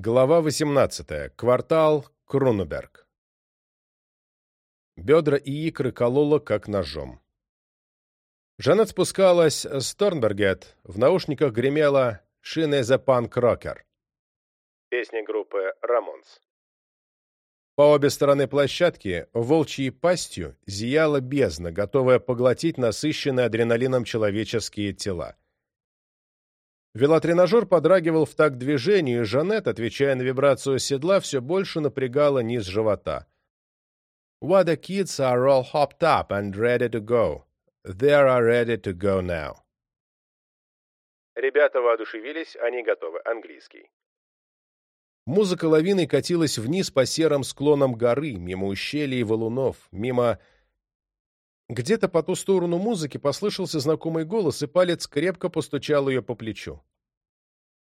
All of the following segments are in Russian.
Глава 18. Квартал Крунеберг. Бедра и икры колола как ножом. Жанет спускалась с Торнбергет, в наушниках гремела «Шины за панк рокер». Песня группы «Рамонс». По обе стороны площадки волчьей пастью зияла бездна, готовая поглотить насыщенные адреналином человеческие тела. Велотренажер подрагивал в такт движению, и Жанет, отвечая на вибрацию седла, все больше напрягала низ живота. «What the kids are all hopped up and ready to go. They are ready to go now». Ребята воодушевились, они готовы. Английский. Музыка лавиной катилась вниз по серым склонам горы, мимо ущелий и валунов, мимо где-то по ту сторону музыки послышался знакомый голос, и палец крепко постучал ее по плечу.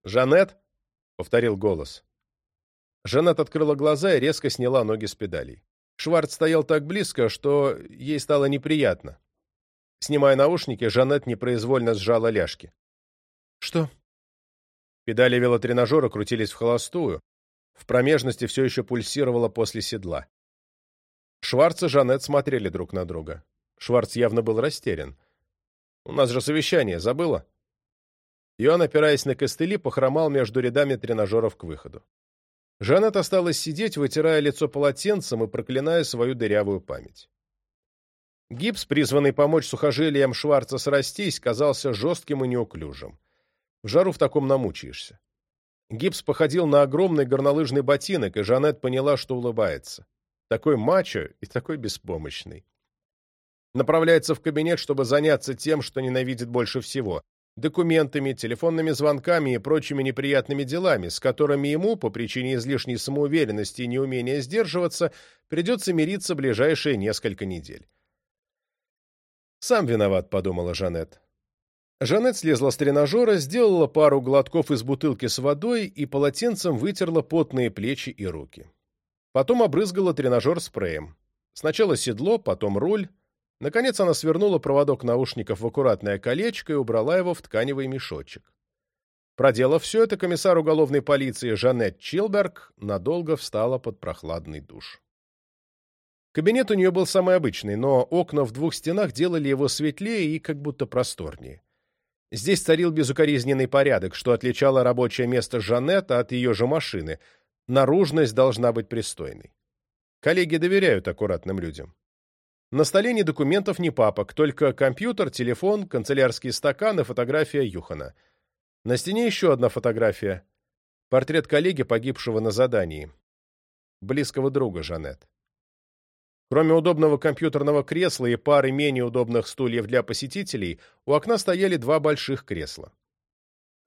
«Жанет?» — повторил голос. Жанет открыла глаза и резко сняла ноги с педалей. Шварц стоял так близко, что ей стало неприятно. Снимая наушники, Жанет непроизвольно сжала ляжки. «Что?» Педали велотренажера крутились в холостую. В промежности все еще пульсировало после седла. Шварц и Жанет смотрели друг на друга. Шварц явно был растерян. «У нас же совещание, забыла?» И он, опираясь на костыли, похромал между рядами тренажеров к выходу. Жанет осталась сидеть, вытирая лицо полотенцем и проклиная свою дырявую память. Гипс, призванный помочь сухожилиям Шварца срастись, казался жестким и неуклюжим. В жару в таком намучаешься. Гипс походил на огромный горнолыжный ботинок, и Жанет поняла, что улыбается. Такой мачо и такой беспомощный направляется в кабинет, чтобы заняться тем, что ненавидит больше всего – документами, телефонными звонками и прочими неприятными делами, с которыми ему, по причине излишней самоуверенности и неумения сдерживаться, придется мириться ближайшие несколько недель. «Сам виноват», – подумала Жанет. Жанет слезла с тренажера, сделала пару глотков из бутылки с водой и полотенцем вытерла потные плечи и руки. Потом обрызгала тренажер спреем. Сначала седло, потом руль, Наконец она свернула проводок наушников в аккуратное колечко и убрала его в тканевый мешочек. Проделав все это, комиссар уголовной полиции Жанет Чилберг надолго встала под прохладный душ. Кабинет у нее был самый обычный, но окна в двух стенах делали его светлее и как будто просторнее. Здесь царил безукоризненный порядок, что отличало рабочее место Жанетта от ее же машины. Наружность должна быть пристойной. Коллеги доверяют аккуратным людям. На столе ни документов, ни папок, только компьютер, телефон, канцелярский стакан и фотография Юхана. На стене еще одна фотография. Портрет коллеги, погибшего на задании. Близкого друга Жанет. Кроме удобного компьютерного кресла и пары менее удобных стульев для посетителей, у окна стояли два больших кресла.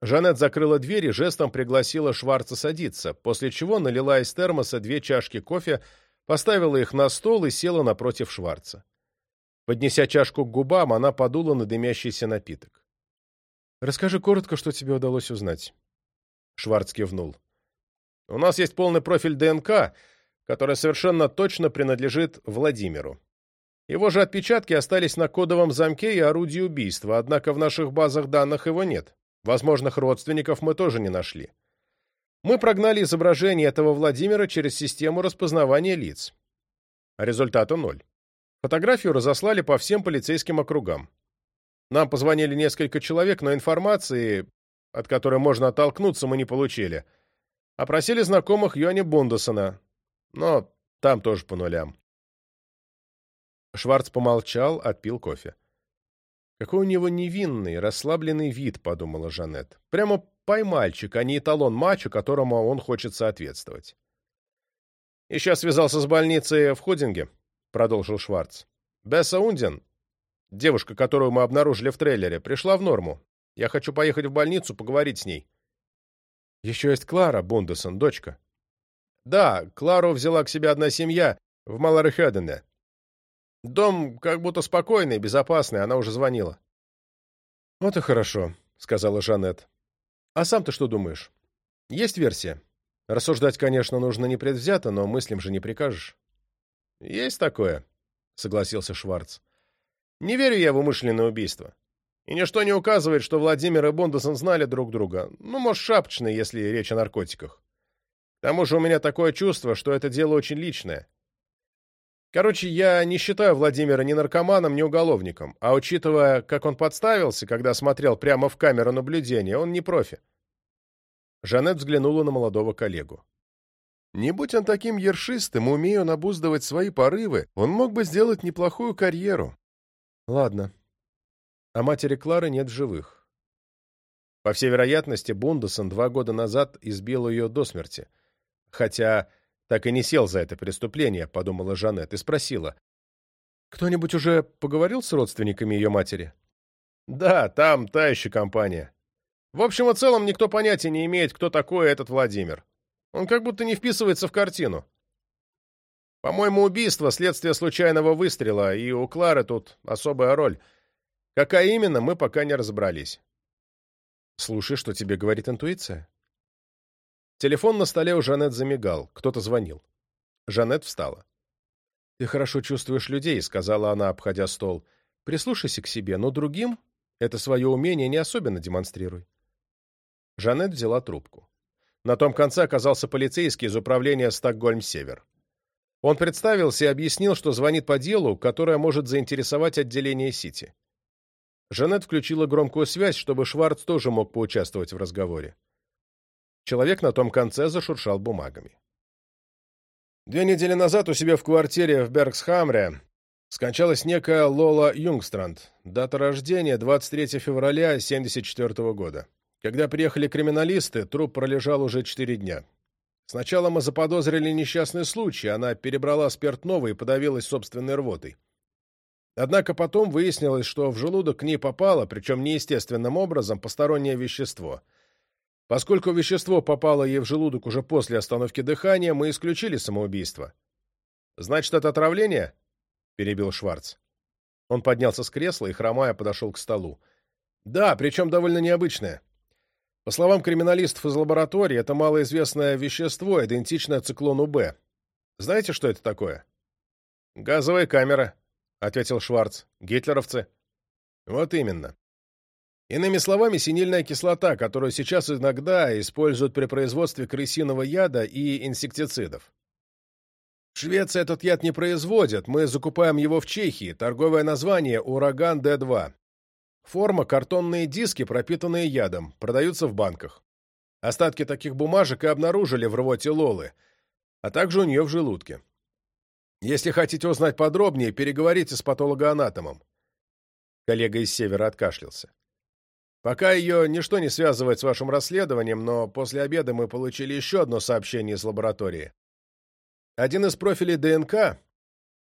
Жанет закрыла дверь и жестом пригласила Шварца садиться, после чего налила из термоса две чашки кофе, поставила их на стол и села напротив Шварца. Поднеся чашку к губам, она подула на дымящийся напиток. «Расскажи коротко, что тебе удалось узнать». Шварц кивнул. «У нас есть полный профиль ДНК, который совершенно точно принадлежит Владимиру. Его же отпечатки остались на кодовом замке и орудии убийства, однако в наших базах данных его нет. Возможных родственников мы тоже не нашли. Мы прогнали изображение этого Владимира через систему распознавания лиц. Результата ноль. Фотографию разослали по всем полицейским округам. Нам позвонили несколько человек, но информации, от которой можно оттолкнуться, мы не получили. Опросили знакомых Йони Бундесона, но там тоже по нулям. Шварц помолчал, отпил кофе. Какой у него невинный, расслабленный вид, подумала Жанет. Прямо поймальчик, а не эталон мачо, которому он хочет соответствовать. «Еще связался с больницей в Ходинге», — продолжил Шварц. «Бесса Ундин, девушка, которую мы обнаружили в трейлере, пришла в норму. Я хочу поехать в больницу, поговорить с ней». «Еще есть Клара Бундесон, дочка». «Да, Клару взяла к себе одна семья в Малархедене. «Дом как будто спокойный, безопасный, она уже звонила». «Вот и хорошо», — сказала Жанет. «А сам ты что думаешь? Есть версия? Рассуждать, конечно, нужно непредвзято, но мыслям же не прикажешь». «Есть такое», — согласился Шварц. «Не верю я в умышленное убийство. И ничто не указывает, что Владимир и Бондесон знали друг друга. Ну, может, шапочные, если речь о наркотиках. К тому же у меня такое чувство, что это дело очень личное. Короче, я не считаю Владимира ни наркоманом, ни уголовником. А учитывая, как он подставился, когда смотрел прямо в камеру наблюдения, он не профи. Жанет взглянула на молодого коллегу. Не будь он таким ершистым, умея он обуздывать свои порывы, он мог бы сделать неплохую карьеру. Ладно. А матери Клары нет живых. По всей вероятности, Бундесон два года назад избил ее до смерти. Хотя так и не сел за это преступление, подумала Жанет и спросила. «Кто-нибудь уже поговорил с родственниками ее матери?» «Да, там та еще компания. В общем и целом никто понятия не имеет, кто такой этот Владимир. Он как будто не вписывается в картину. По-моему, убийство — следствие случайного выстрела, и у Клары тут особая роль. Какая именно, мы пока не разобрались». «Слушай, что тебе говорит интуиция?» Телефон на столе у Жанет замигал, кто-то звонил. Жанет встала. «Ты хорошо чувствуешь людей», — сказала она, обходя стол. «Прислушайся к себе, но другим это свое умение не особенно демонстрируй». Жанет взяла трубку. На том конце оказался полицейский из управления «Стокгольм-Север». Он представился и объяснил, что звонит по делу, которое может заинтересовать отделение Сити. Жанет включила громкую связь, чтобы Шварц тоже мог поучаствовать в разговоре. Человек на том конце зашуршал бумагами. Две недели назад у себя в квартире в Бергсхамре скончалась некая Лола Юнгстранд, дата рождения 23 февраля 1974 года. Когда приехали криминалисты, труп пролежал уже четыре дня. Сначала мы заподозрили несчастный случай, она перебрала спиртного и подавилась собственной рвотой. Однако потом выяснилось, что в желудок к ней попало, причем неестественным образом, постороннее вещество — Поскольку вещество попало ей в желудок уже после остановки дыхания, мы исключили самоубийство. Значит, это отравление? перебил Шварц. Он поднялся с кресла и хромая подошел к столу. Да, причем довольно необычное. По словам криминалистов из лаборатории, это малоизвестное вещество, идентичное циклону Б. Знаете, что это такое? Газовая камера, ответил Шварц. Гитлеровцы. Вот именно. Иными словами, синильная кислота, которую сейчас иногда используют при производстве крысиного яда и инсектицидов. В Швеции этот яд не производят, мы закупаем его в Чехии, торговое название «Ураган Д-2». Форма – картонные диски, пропитанные ядом, продаются в банках. Остатки таких бумажек и обнаружили в рвоте Лолы, а также у нее в желудке. Если хотите узнать подробнее, переговорите с патологоанатомом. Коллега из Севера откашлялся. Пока ее ничто не связывает с вашим расследованием, но после обеда мы получили еще одно сообщение из лаборатории. Один из профилей ДНК,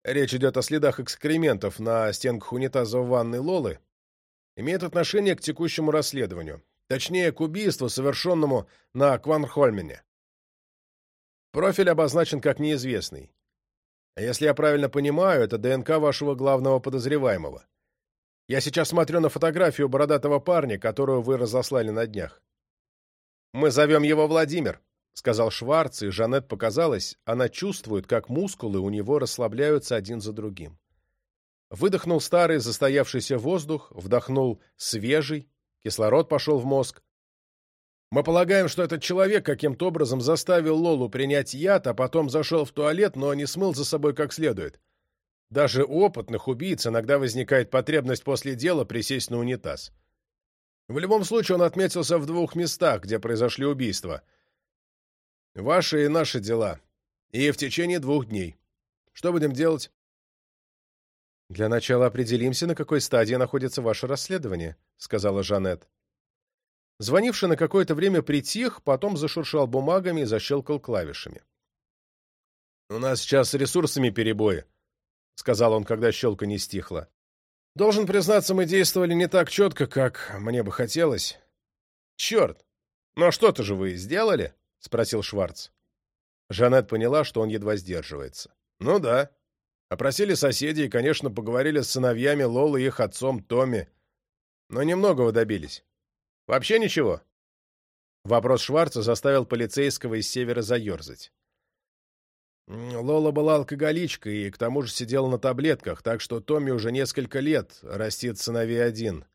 речь идет о следах экскрементов на стенках унитаза в ванной Лолы, имеет отношение к текущему расследованию, точнее, к убийству, совершенному на Кванхольмене. Профиль обозначен как неизвестный. А если я правильно понимаю, это ДНК вашего главного подозреваемого — я сейчас смотрю на фотографию бородатого парня, которую вы разослали на днях. Мы зовем его Владимир, сказал Шварц, и Жанет показалось, она чувствует, как мускулы у него расслабляются один за другим. Выдохнул старый застоявшийся воздух, вдохнул свежий, кислород пошел в мозг. Мы полагаем, что этот человек каким-то образом заставил Лолу принять яд, а потом зашел в туалет, но не смыл за собой как следует. Даже опытных убийц иногда возникает потребность после дела присесть на унитаз. В любом случае он отметился в двух местах, где произошли убийства. Ваши и наши дела. И в течение двух дней. Что будем делать? Для начала определимся, на какой стадии находится ваше расследование, сказала Жанет. Звонивший на какое-то время притих, потом зашуршал бумагами и защелкал клавишами. У нас сейчас с ресурсами перебои. — сказал он, когда щелка не стихла. «Должен признаться, мы действовали не так четко, как мне бы хотелось». «Черт! Но что-то же вы сделали?» — спросил Шварц. Жанет поняла, что он едва сдерживается. «Ну да. Опросили соседей и, конечно, поговорили с сыновьями Лолы и их отцом Томми. Но немного вы добились. Вообще ничего?» Вопрос Шварца заставил полицейского из севера заерзать. Лола была алкоголичкой и к тому же сидела на таблетках, так что Томми уже несколько лет растит сыновей один.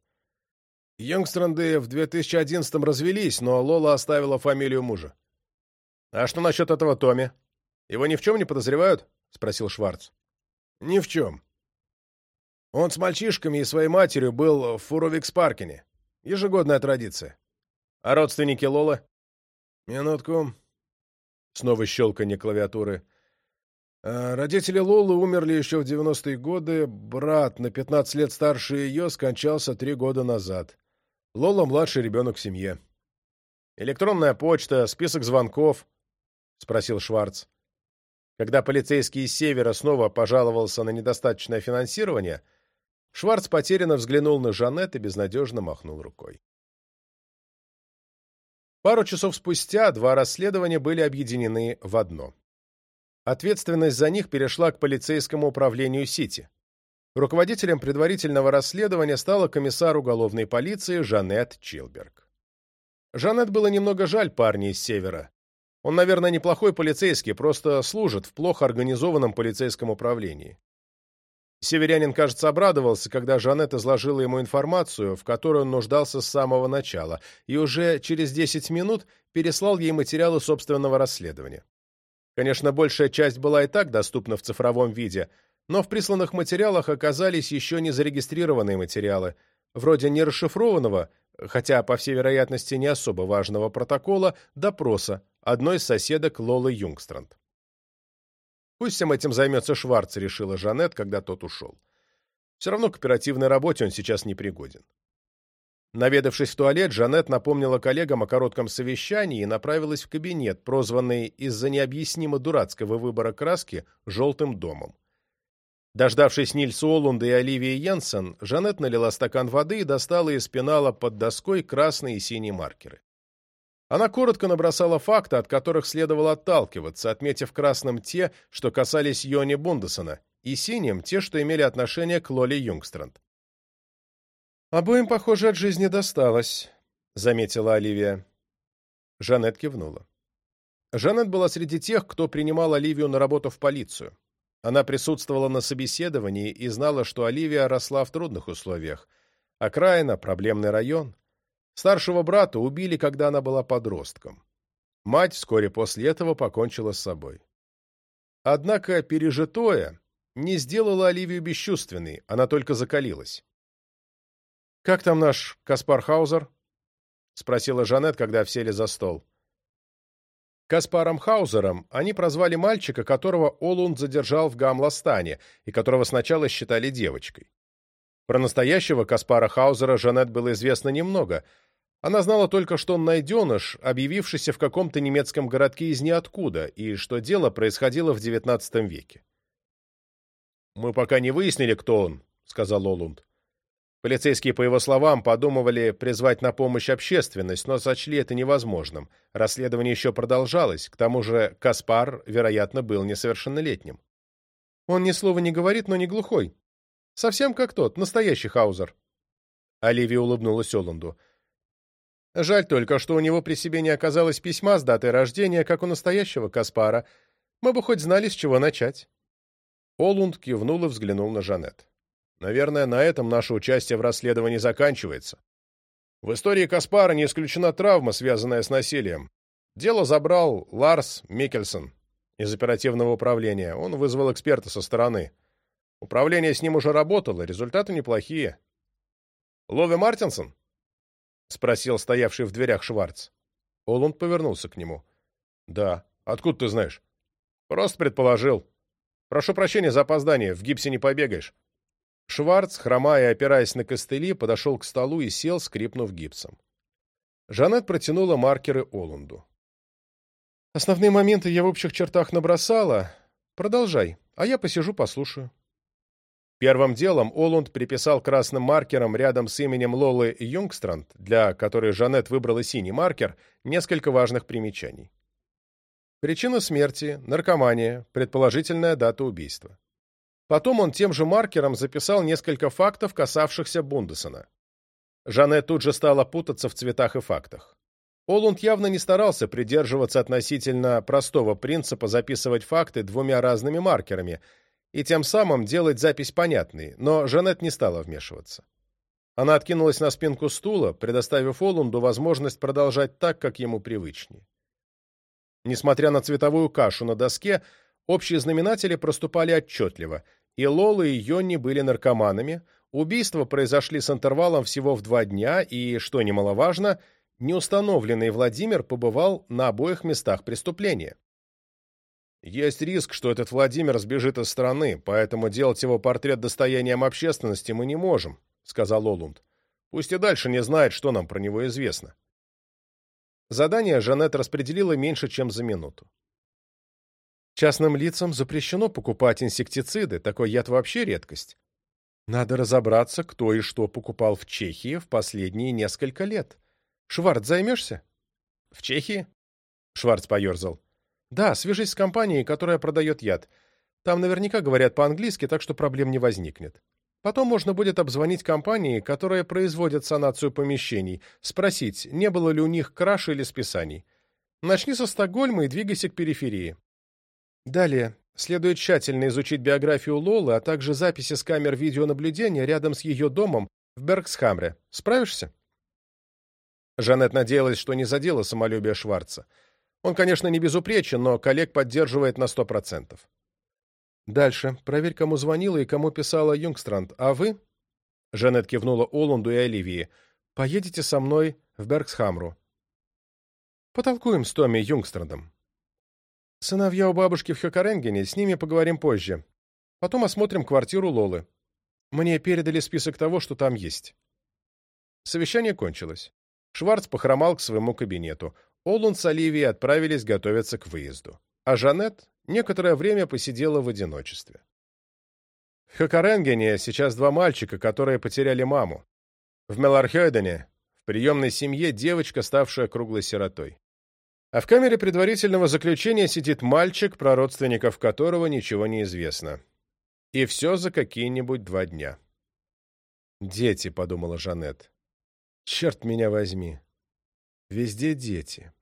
Йонгстранды в 2011 развелись, но Лола оставила фамилию мужа. «А что насчет этого Томми? Его ни в чем не подозревают?» — спросил Шварц. «Ни в чем. Он с мальчишками и своей матерью был в Фуровикс-паркине. Ежегодная традиция. А родственники Лолы?» «Минутку». Снова щелканье клавиатуры. Родители Лолы умерли еще в 90-е годы. Брат, на 15 лет старше ее, скончался три года назад. Лола – младший ребенок в семье. «Электронная почта, список звонков?» – спросил Шварц. Когда полицейский из Севера снова пожаловался на недостаточное финансирование, Шварц потерянно взглянул на Жанет и безнадежно махнул рукой. Пару часов спустя два расследования были объединены в одно – Ответственность за них перешла к полицейскому управлению Сити. Руководителем предварительного расследования стала комиссар уголовной полиции Жанет Чилберг. Жанет было немного жаль парня из Севера. Он, наверное, неплохой полицейский, просто служит в плохо организованном полицейском управлении. Северянин, кажется, обрадовался, когда Жанет изложила ему информацию, в которой он нуждался с самого начала, и уже через 10 минут переслал ей материалы собственного расследования. Конечно, большая часть была и так доступна в цифровом виде, но в присланных материалах оказались еще не зарегистрированные материалы, вроде нерасшифрованного, хотя, по всей вероятности, не особо важного протокола, допроса одной из соседок Лолы Юнгстранд. «Пусть всем этим займется Шварц», — решила Жанет, когда тот ушел. «Все равно к оперативной работе он сейчас не пригоден. Наведавшись в туалет, Жанет напомнила коллегам о коротком совещании и направилась в кабинет, прозванный из-за необъяснимо дурацкого выбора краски «желтым домом». Дождавшись Нильса Олунда и Оливии Йенсен, Жанет налила стакан воды и достала из пенала под доской красные и синие маркеры. Она коротко набросала факты, от которых следовало отталкиваться, отметив красным те, что касались Йони Бундесона, и синим те, что имели отношение к Лоли Юнгстранд. «Обоим, похоже, от жизни досталось», — заметила Оливия. Жанет кивнула. Жанет была среди тех, кто принимал Оливию на работу в полицию. Она присутствовала на собеседовании и знала, что Оливия росла в трудных условиях. Окраина, проблемный район. Старшего брата убили, когда она была подростком. Мать вскоре после этого покончила с собой. Однако пережитое не сделало Оливию бесчувственной, она только закалилась. «Как там наш Каспар Хаузер?» — спросила Жанет, когда все сели за стол. Каспаром Хаузером они прозвали мальчика, которого Олунд задержал в Гамластане и которого сначала считали девочкой. Про настоящего Каспара Хаузера Жанет было известно немного. Она знала только, что он найденыш, объявившийся в каком-то немецком городке из ниоткуда, и что дело происходило в XIX веке. «Мы пока не выяснили, кто он», — сказал Олунд. Полицейские, по его словам, подумывали призвать на помощь общественность, но сочли это невозможным. Расследование еще продолжалось, к тому же Каспар, вероятно, был несовершеннолетним. Он ни слова не говорит, но не глухой. Совсем как тот, настоящий Хаузер. Оливия улыбнулась Оланду. Жаль только, что у него при себе не оказалось письма с датой рождения, как у настоящего Каспара. Мы бы хоть знали, с чего начать. Олунд кивнул и взглянул на Жанет. Наверное, на этом наше участие в расследовании заканчивается. В истории Каспара не исключена травма, связанная с насилием. Дело забрал Ларс Микельсон из оперативного управления. Он вызвал эксперта со стороны. Управление с ним уже работало, результаты неплохие. «Лови Мартинсон?» — спросил стоявший в дверях Шварц. Оланд повернулся к нему. «Да. Откуда ты знаешь?» «Просто предположил. Прошу прощения за опоздание. В гипсе не побегаешь». Шварц, хромая и опираясь на костыли, подошел к столу и сел, скрипнув гипсом. Жанет протянула маркеры Олунду. «Основные моменты я в общих чертах набросала. Продолжай, а я посижу, послушаю». Первым делом Олунд приписал красным маркером рядом с именем Лолы Юнгстранд, для которой Жанет выбрала синий маркер, несколько важных примечаний. Причина смерти – наркомания, предположительная дата убийства. Потом он тем же маркером записал несколько фактов, касавшихся Бундесона. Жанет тут же стала путаться в цветах и фактах. Олунд явно не старался придерживаться относительно простого принципа записывать факты двумя разными маркерами и тем самым делать запись понятной, но Жанет не стала вмешиваться. Она откинулась на спинку стула, предоставив Олунду возможность продолжать так, как ему привычнее. Несмотря на цветовую кашу на доске, общие знаменатели проступали отчетливо — и Лола, и Йонни были наркоманами, убийства произошли с интервалом всего в два дня, и, что немаловажно, неустановленный Владимир побывал на обоих местах преступления. Есть риск, что этот Владимир сбежит из страны, поэтому делать его портрет достоянием общественности мы не можем, сказал Олунд. Пусть и дальше не знает, что нам про него известно. Задание Жанет распределила меньше, чем за минуту. Частным лицам запрещено покупать инсектициды, такой яд вообще редкость. Надо разобраться, кто и что покупал в Чехии в последние несколько лет. Шварц, займешься? В Чехии? Шварц поерзал. Да, свяжись с компанией, которая продает яд. Там наверняка говорят по-английски, так что проблем не возникнет. Потом можно будет обзвонить компании, которые производят санацию помещений, спросить, не было ли у них краш или списаний. Начни со Стокгольма и двигайся к периферии. Далее. Следует тщательно изучить биографию Лолы, а также записи с камер видеонаблюдения рядом с ее домом в Бергсхамре. Справишься?» Жанет надеялась, что не задела самолюбие Шварца. Он, конечно, не безупречен, но коллег поддерживает на сто процентов. «Дальше. Проверь, кому звонила и кому писала Юнгстранд. А вы?» Жанет кивнула Оланду и Оливии. «Поедете со мной в Бергсхамру. Потолкуем с Томми Юнгстрандом». Сыновья у бабушки в Хёкаренгене, с ними поговорим позже. Потом осмотрим квартиру Лолы. Мне передали список того, что там есть». Совещание кончилось. Шварц похромал к своему кабинету. Олун с Оливией отправились готовиться к выезду. А Жанет некоторое время посидела в одиночестве. В Хокаренгене сейчас два мальчика, которые потеряли маму. В Мелархёйдене — в приемной семье девочка, ставшая круглой сиротой. А в камере предварительного заключения сидит мальчик, про родственников которого ничего не известно. И все за какие-нибудь два дня. «Дети», — подумала Жанет. «Черт меня возьми! Везде дети».